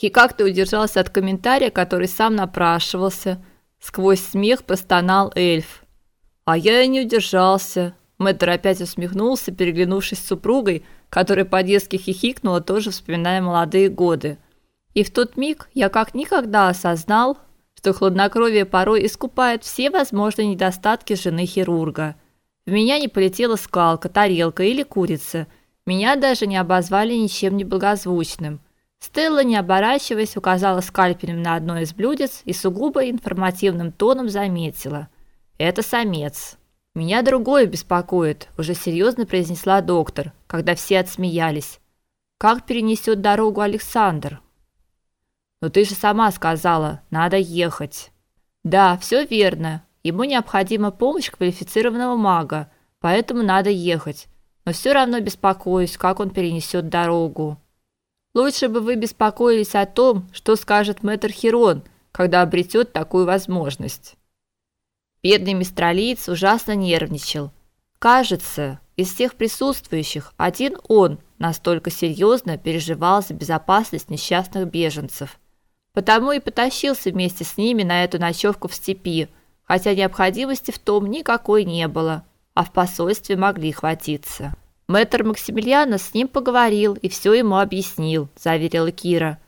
И как ты удержался от комментария, который сам напрашивался? Сквозь смех простонал эльф. А я и не удержался. Мэтр опять усмехнулся, переглянувшись с супругой, которая по-детски хихикнула, тоже вспоминая молодые годы. И в тот миг я как никогда осознал, что хладнокровие порой искупает все возможные недостатки жены хирурга. В меня не полетела скалка, тарелка или курица. Меня даже не обозвали ничем не благозвучным. Стелла, не оборачиваясь, указала скальпелем на одно из блюдец и сугубо информативным тоном заметила: "Это самец". Меня другое беспокоит, уже серьезно произнесла доктор, когда все отсмеялись. Как перенесет дорогу Александр? Но ты же сама сказала, надо ехать. Да, все верно. Ему необходима помощь квалифицированного мага, поэтому надо ехать. Но все равно беспокоюсь, как он перенесет дорогу. Лучше бы вы беспокоились о том, что скажет мэтр Хирон, когда обретет такую возможность. Бедный мистралиец ужасно нервничал. Кажется, из всех присутствующих один он настолько серьезно переживал за безопасность несчастных беженцев. Потому и потащился вместе с ними на эту ночевку в степи, хотя необходимости в том никакой не было, а в посольстве могли хватиться. Мэтр Максимилиано с ним поговорил и все ему объяснил, заверила Кира.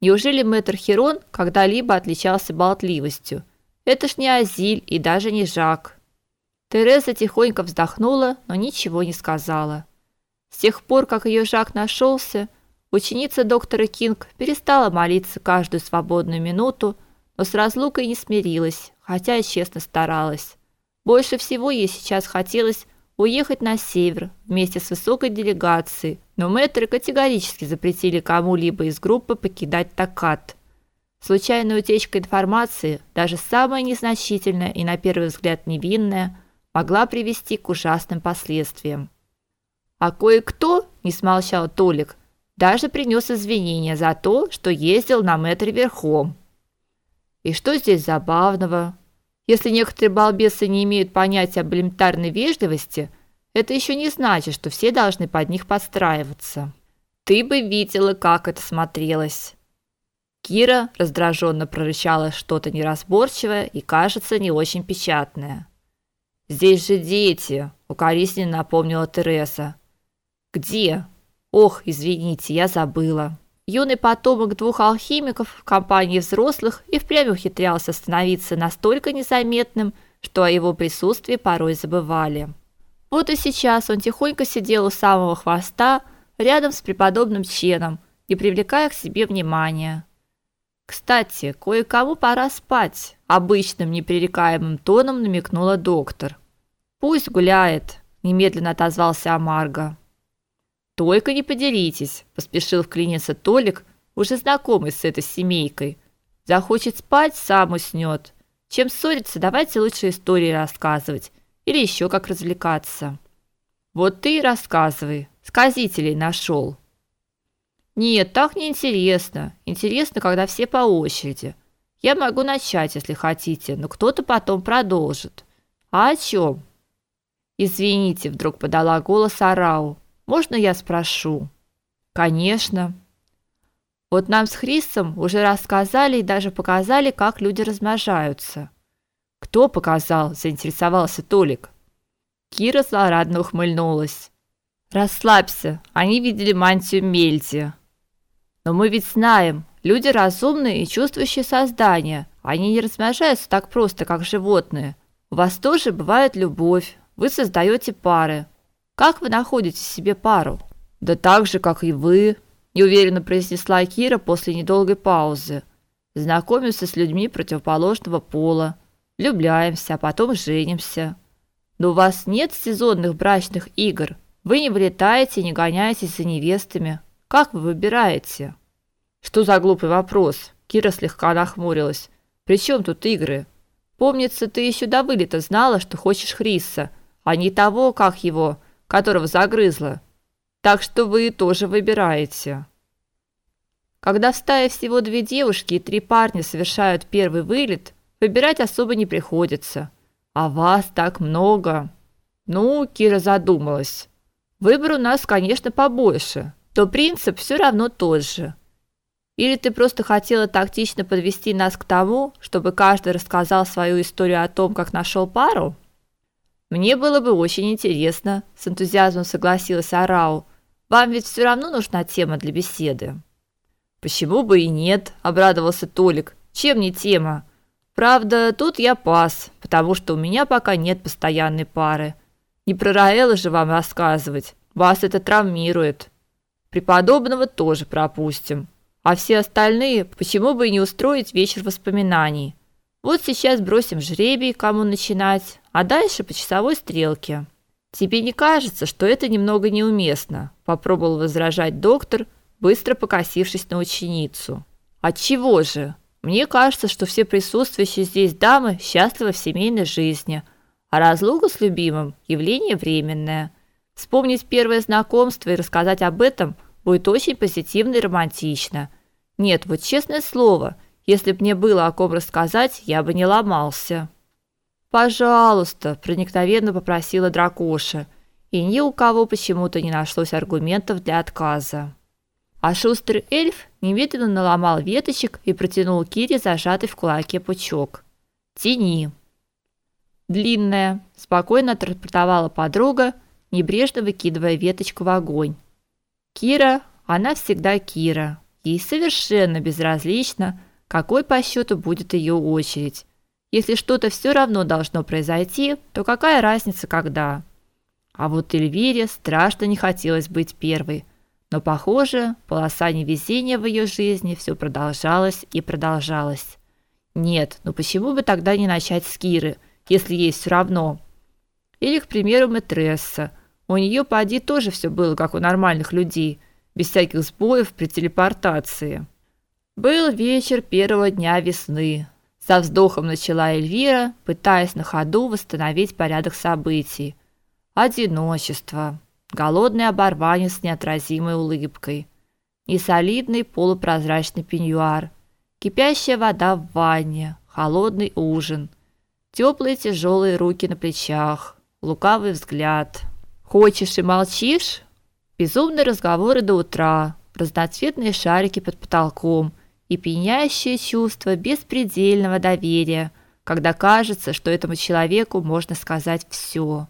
Неужели мэтр Херон когда-либо отличался болтливостью? Это ж не Азиль и даже не Жак. Тереза тихонько вздохнула, но ничего не сказала. С тех пор, как ее Жак нашелся, Ученица доктора Кинг перестала молиться каждую свободную минуту, но с разлукой не смирилась, хотя и честно старалась. Больше всего ей сейчас хотелось уехать на север вместе с высокой делегацией, но мэтры категорически запретили кому-либо из группы покидать Такат. Случайная утечка информации, даже самая незначительная и на первый взгляд невинная, могла привести к ужасным последствиям. А кое-кто, не смолчал Толик, даже принес извинения за то, что ездил на метре верхом. И что здесь забавного? Если некоторые балбесы не имеют понятия об элементарной вежливости, это еще не значит, что все должны под них подстраиваться. Ты бы видела, как это смотрелось. Кира раздраженно прорычала что-то неразборчивое и, кажется, не очень печатное. Здесь же дети, укоризненно напомнила Тереза. Где? Ох, извините, я забыла. Юный потомок двух алхимиков в компании взрослых и впрямь ухитрялся становиться настолько незаметным, что о его присутствии порой забывали. Вот и сейчас он тихонько сидел у самого хвоста, рядом с преподобным Ченом, не привлекая к себе внимания. Кстати, кое-кому пора спать, обычным непререкаемым тоном намекнула доктор. Пусть гуляет, немедленно отозвался Амарго. Только не поделитесь, поспешил вклиниться Толик, уже знакомый с этой семейкой. Захочет спать, сам уснет. Чем ссориться, давайте лучше истории рассказывать или еще как развлекаться. Вот ты и рассказывай. Сказителей нашел. Нет, так не интересно. Интересно, когда все по очереди. Я могу начать, если хотите, но кто-то потом продолжит. А о чем? Извините, вдруг подала голос Арау. Можно я спрошу? Конечно. Вот нам с Хрисом уже рассказали и даже показали, как люди размножаются. Кто показал? заинтересовался Толик. Кира злорадно ухмыльнулась. Расслабься, они видели мантию Мельти. Но мы ведь знаем, люди разумные и чувствующие создания. Они не размножаются так просто, как животные. У вас тоже бывает любовь. Вы создаете пары. Как вы находите себе пару? Да так же, как и вы, неуверенно произнесла Кира после недолгой паузы. Знакомимся с людьми противоположного пола, влюбляемся, а потом женимся. Но у вас нет сезонных брачных игр. Вы не вылетаете, не гоняетесь за невестами. Как вы выбираете? Что за глупый вопрос? Кира слегка нахмурилась. При чем тут игры? Помнится, ты еще до вылета знала, что хочешь Хриса, а не того, как его, которого загрызла. Так что вы тоже выбираете. Когда в стае всего две девушки и три парня совершают первый вылет, выбирать особо не приходится. А вас так много. Ну, Кира задумалась. Выбор у нас, конечно, побольше, то принцип все равно тот же. Или ты просто хотела тактично подвести нас к тому, чтобы каждый рассказал свою историю о том, как нашел пару? Мне было бы очень интересно, с энтузиазмом согласилась Арау. Вам ведь все равно нужна тема для беседы. Почему бы и нет, обрадовался Толик. Чем не тема? Правда, тут я пас, потому что у меня пока нет постоянной пары. Не про Раэла же вам рассказывать. Вас это травмирует. Преподобного тоже пропустим. А все остальные, почему бы и не устроить вечер воспоминаний? Вот сейчас бросим жребий, кому начинать, а дальше по часовой стрелке. Тебе не кажется, что это немного неуместно? попробовал возражать доктор, быстро покосившись на ученицу. От чего же? Мне кажется, что все присутствующие здесь дамы счастливы в семейной жизни, а разлука с любимым явление временное. Вспомнить первое знакомство и рассказать об этом будет очень позитивно и романтично. Нет, вот честное слово, если б мне было о ком рассказать, я бы не ломался. Пожалуйста, проникновенно попросила Дракоша, и ни у кого почему-то не нашлось аргументов для отказа. А шустрый эльф немедленно наломал веточек и протянул Кире зажатый в кулаке пучок. «Тяни». «Длинная», – спокойно отрапортовала подруга, небрежно выкидывая веточку в огонь. Кира, она всегда Кира. Ей совершенно безразлично, какой по счету будет ее очередь. Если что-то все равно должно произойти, то какая разница когда? А вот Эльвире страшно не хотелось быть первой – но, похоже, полоса невезения в ее жизни все продолжалась и продолжалась. Нет, ну почему бы тогда не начать с Киры, если ей все равно? Или, к примеру, Мэтресса. У нее поди тоже все было, как у нормальных людей, без всяких сбоев при телепортации. Был вечер первого дня весны. Со вздохом начала Эльвира, пытаясь на ходу восстановить порядок событий. Одиночество. Голодный оборванец с неотразимой улыбкой, несолидный полупрозрачный пеньюар, кипящая вода в ванне, холодный ужин, теплые тяжелые руки на плечах, лукавый взгляд. Хочешь и молчишь? Безумные разговоры до утра, разноцветные шарики под потолком и пьянящее чувство беспредельного доверия, когда кажется, что этому человеку можно сказать все.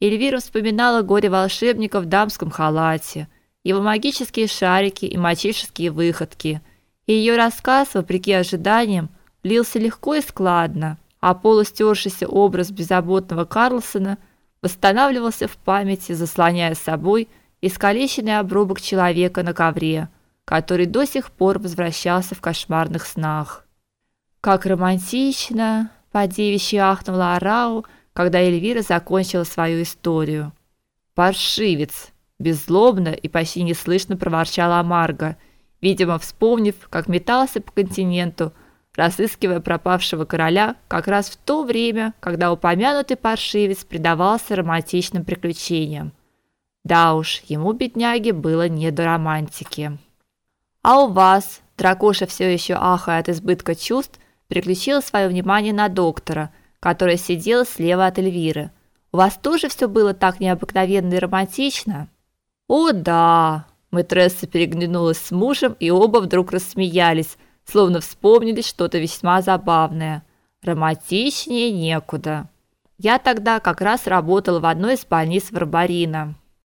Эльвира вспоминала горе волшебника в дамском халате, его магические шарики и мальчишеские выходки. И ее рассказ, вопреки ожиданиям, лился легко и складно, а полустершийся образ беззаботного Карлсона восстанавливался в памяти, заслоняя собой искалеченный обрубок человека на ковре, который до сих пор возвращался в кошмарных снах. Как романтично, по ахнула Арау, когда Эльвира закончила свою историю. Паршивец, беззлобно и почти неслышно проворчала Марга, видимо, вспомнив, как метался по континенту, разыскивая пропавшего короля как раз в то время, когда упомянутый паршивец предавался романтичным приключениям. Да уж, ему бедняге было не до романтики. А у вас, Дракоша все еще ахая от избытка чувств, переключила свое внимание на доктора – которая сидела слева от Эльвиры. У вас тоже все было так необыкновенно и романтично? О, да. Мэтресса переглянулась с мужем, и оба вдруг рассмеялись, словно вспомнили что-то весьма забавное. Романтичнее некуда. Я тогда как раз работала в одной из больниц Варбарина.